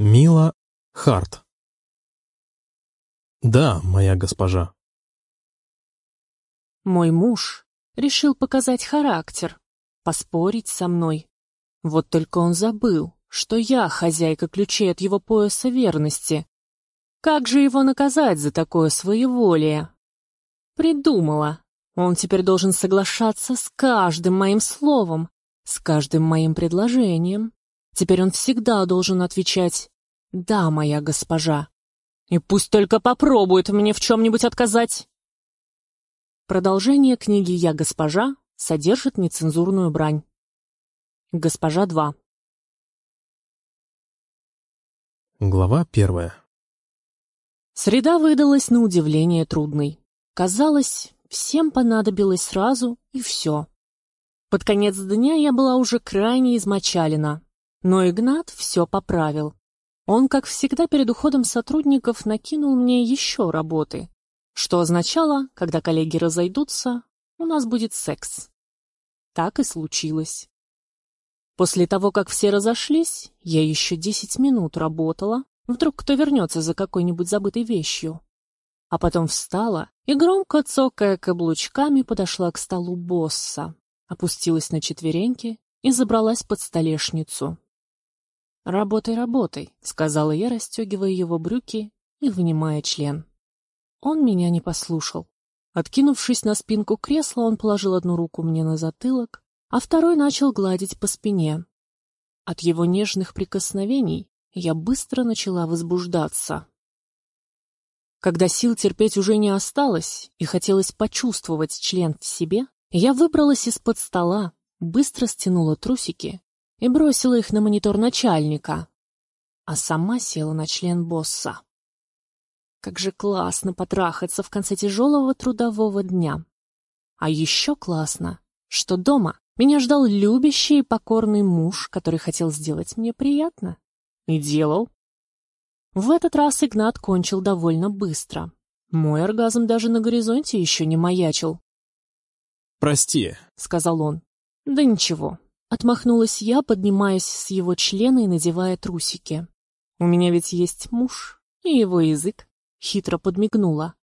Мила Харт. Да, моя госпожа. Мой муж решил показать характер, поспорить со мной. Вот только он забыл, что я хозяйка ключей от его пояса верности. Как же его наказать за такое своеволие? Придумала. Он теперь должен соглашаться с каждым моим словом, с каждым моим предложением. Теперь он всегда должен отвечать «Да, моя госпожа». И пусть только попробует мне в чем-нибудь отказать. Продолжение книги «Я госпожа» содержит нецензурную брань. Госпожа 2. Глава первая. Среда выдалась на удивление трудной. Казалось, всем понадобилось сразу, и все. Под конец дня я была уже крайне измочалена. Но Игнат все поправил. Он, как всегда, перед уходом сотрудников накинул мне еще работы, что означало, когда коллеги разойдутся, у нас будет секс. Так и случилось. После того, как все разошлись, я еще десять минут работала, вдруг кто вернется за какой-нибудь забытой вещью. А потом встала и, громко цокая каблучками, подошла к столу босса, опустилась на четвереньки и забралась под столешницу. «Работай, работай», — сказала я, расстегивая его брюки и вынимая член. Он меня не послушал. Откинувшись на спинку кресла, он положил одну руку мне на затылок, а второй начал гладить по спине. От его нежных прикосновений я быстро начала возбуждаться. Когда сил терпеть уже не осталось и хотелось почувствовать член в себе, я выбралась из-под стола, быстро стянула трусики и бросила их на монитор начальника, а сама села на член босса. Как же классно потрахаться в конце тяжелого трудового дня. А еще классно, что дома меня ждал любящий и покорный муж, который хотел сделать мне приятно. И делал. В этот раз Игнат кончил довольно быстро. Мой оргазм даже на горизонте еще не маячил. «Прости», — сказал он. «Да ничего, Отмахнулась я, поднимаясь с его члена и надевая трусики. У меня ведь есть муж и его язык. Хитро подмигнула.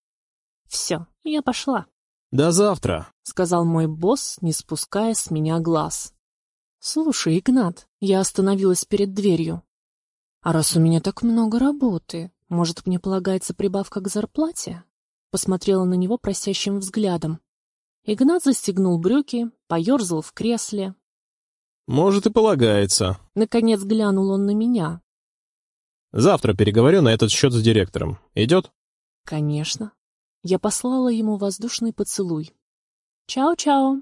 Все, я пошла. «До завтра», — сказал мой босс, не спуская с меня глаз. «Слушай, Игнат, я остановилась перед дверью. А раз у меня так много работы, может, мне полагается прибавка к зарплате?» Посмотрела на него просящим взглядом. Игнат застегнул брюки, поерзал в кресле, может, и полагается. Наконец глянул он на меня. Завтра переговорю на этот счет с директором. Идет? Конечно. Я послала ему воздушный поцелуй. Чао-чао.